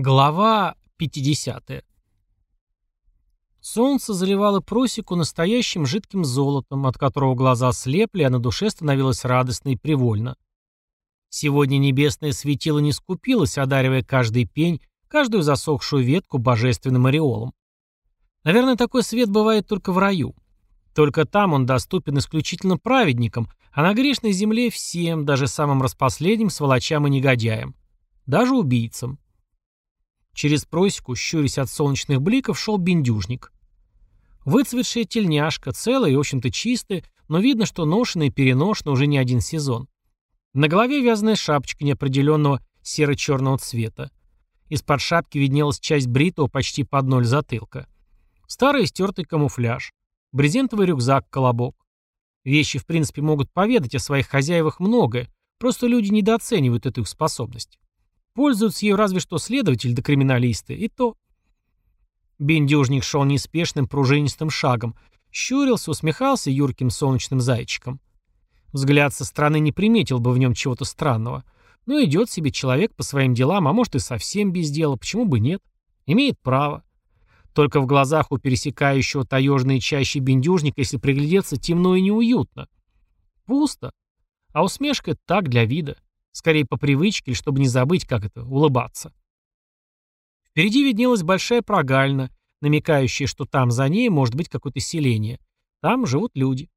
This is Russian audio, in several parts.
Глава 50. Солнце заливало просеку настоящим жидким золотом, от которого глаза слепли, а на душе становилось радостно и привольно. Сегодня небесное светило не скупилось, одаривая каждый пень, каждую засохшую ветку божественным ореолом. Наверное, такой свет бывает только в раю. Только там он доступен исключительно праведникам, а на грешной земле всем, даже самым распоследним сволочам и негодяям. Даже убийцам. Через просеку, щурясь от солнечных бликов, шел бендюжник. Выцветшая тельняшка, целая и, в общем-то, чистая, но видно, что ношена и переношена уже не один сезон. На голове вязаная шапочка неопределенного серо-черного цвета. Из-под шапки виднелась часть бритого почти под ноль затылка. Старый стертый камуфляж. Брезентовый рюкзак-колобок. Вещи, в принципе, могут поведать о своих хозяевах многое, просто люди недооценивают эту их способность. Пользуются ею разве что следователь да криминалисты, и то. Бендюжник шел неспешным пружинистым шагом, щурился, усмехался юрким солнечным зайчиком. Взгляд со стороны не приметил бы в нем чего-то странного. Но идет себе человек по своим делам, а может и совсем без дела, почему бы нет? Имеет право. Только в глазах у пересекающего таежные чаще бендюжника, если приглядеться, темно и неуютно. Пусто. А усмешка так для вида. Скорее по привычке, чтобы не забыть, как это, улыбаться. Впереди виднелась большая прогалина, намекающая, что там за ней может быть какое-то селение. Там живут люди.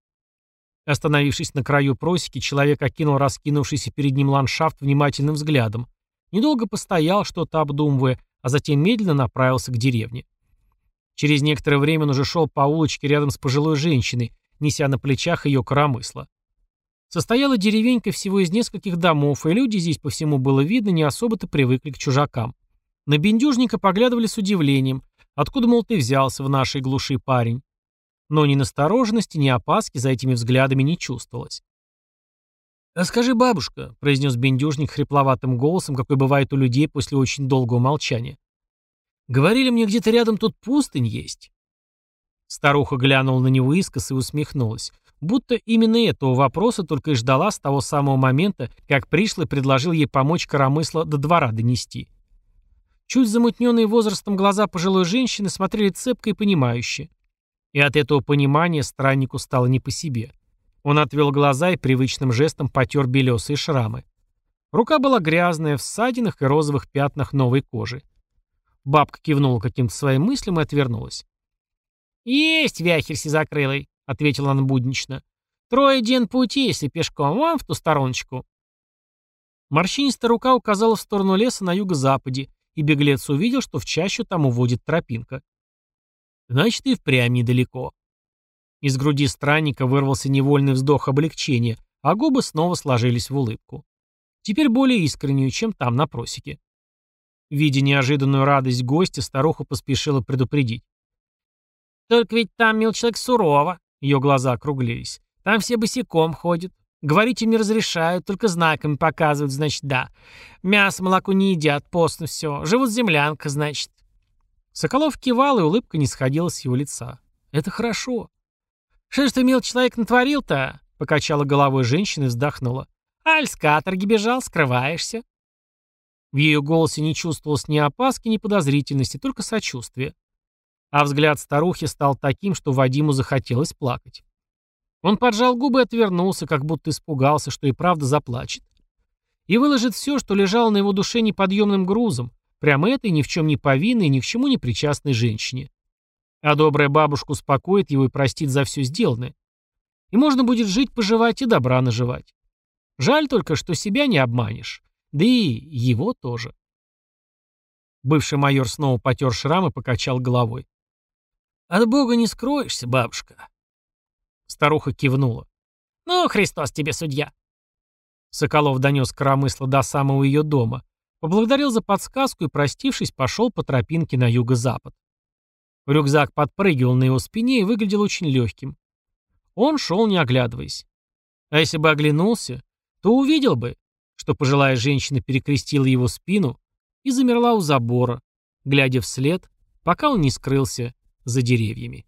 Остановившись на краю просеки, человек окинул раскинувшийся перед ним ландшафт внимательным взглядом. Недолго постоял, что-то обдумывая, а затем медленно направился к деревне. Через некоторое время он уже шел по улочке рядом с пожилой женщиной, неся на плечах ее коромысло. Состояла деревенька всего из нескольких домов, и люди здесь по всему было видно не особо-то привыкли к чужакам. На бендюжника поглядывали с удивлением, откуда, мол, ты взялся в нашей глуши парень. Но ни настороженности, ни опаски за этими взглядами не чувствовалось. «А скажи, бабушка», — произнес бендюжник хрипловатым голосом, какой бывает у людей после очень долгого молчания. «Говорили мне, где-то рядом тут пустынь есть». Старуха глянула на него искоса и усмехнулась. Будто именно этого вопроса только и ждала с того самого момента, как пришлый предложил ей помочь коромысла до двора донести. Чуть замутненные возрастом глаза пожилой женщины смотрели цепко и понимающе. И от этого понимания страннику стало не по себе. Он отвел глаза и привычным жестом потер белесые шрамы. Рука была грязная, в ссадинах и розовых пятнах новой кожи. Бабка кивнула каким-то своим мыслям и отвернулась. «Есть вяхерь закрылый ответила она буднично. «Трое ден пути, если пешком, вам в ту стороночку». Морщинистая рука указала в сторону леса на юго-западе, и беглец увидел, что в чащу там уводит тропинка. Значит, и впрямь недалеко. Из груди странника вырвался невольный вздох облегчения, а губы снова сложились в улыбку. Теперь более искреннюю, чем там, на просеке. Видя неожиданную радость гостя, старуха поспешила предупредить. «Только ведь там, мил человек, сурово. Ее глаза округлились. «Там все босиком ходят. Говорить им не разрешают, только знаками показывают, значит, да. Мясо, молоко не едят, постно все. Живут землянка, значит». Соколов кивал, и улыбка не сходила с его лица. «Это хорошо». «Что ж ты, мил человек, натворил-то?» Покачала головой женщина и вздохнула. «Аль с каторги бежал, скрываешься». В ее голосе не чувствовалось ни опаски, ни подозрительности, только сочувствие. А взгляд старухи стал таким, что Вадиму захотелось плакать. Он поджал губы и отвернулся, как будто испугался, что и правда заплачет. И выложит все, что лежало на его душе неподъемным грузом, прямо этой ни в чем не повинной, ни к чему не причастной женщине. А добрая бабушка успокоит его и простит за все сделанное. И можно будет жить-поживать и добра наживать. Жаль только, что себя не обманешь. Да и его тоже. Бывший майор снова потер шрам и покачал головой. От Бога не скроешься, бабушка. Старуха кивнула. Ну, Христос тебе судья. Соколов донес коромысло до самого ее дома, поблагодарил за подсказку и, простившись, пошел по тропинке на юго-запад. Рюкзак подпрыгивал на его спине и выглядел очень легким. Он шел, не оглядываясь. А если бы оглянулся, то увидел бы, что пожилая женщина перекрестила его спину и замерла у забора, глядя вслед, пока он не скрылся за деревьями.